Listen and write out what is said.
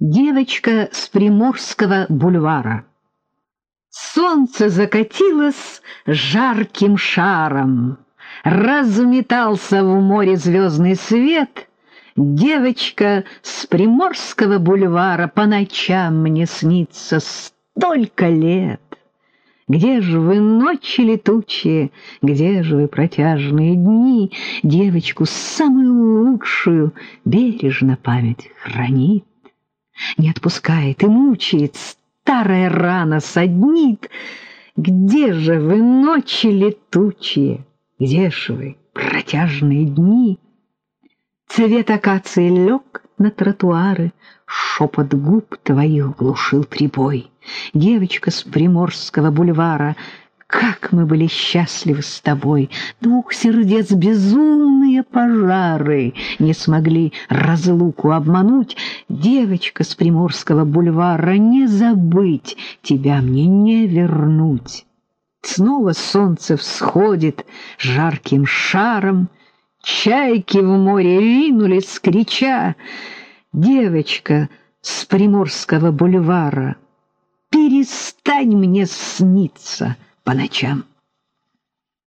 Девочка с Приморского бульвара. Солнце закатилось жарким шаром, разметался в море звездный свет. Девочка с Приморского бульвара по ночам мне снится столько лет. Где же вы ночи летучие, где же вы протяжные дни? Девочку самую лучшую бережно память хранит не отпускает и мучает, старая рана соднит. Где же вы ночи летучие, где же вы протяжные дни? Цвет акации лег на тротуары, шепот губ твоих глушил прибой. Девочка с Приморского бульвара как мы были счастливы с тобой! Двух сердец безумные пожары не смогли разлуку обмануть. Девочка с Приморского бульвара, не забыть, тебя мне не вернуть. Снова солнце всходит жарким шаром, Чайки в море ринулись, крича. Девочка с Приморского бульвара, перестань мне сниться — по ночам.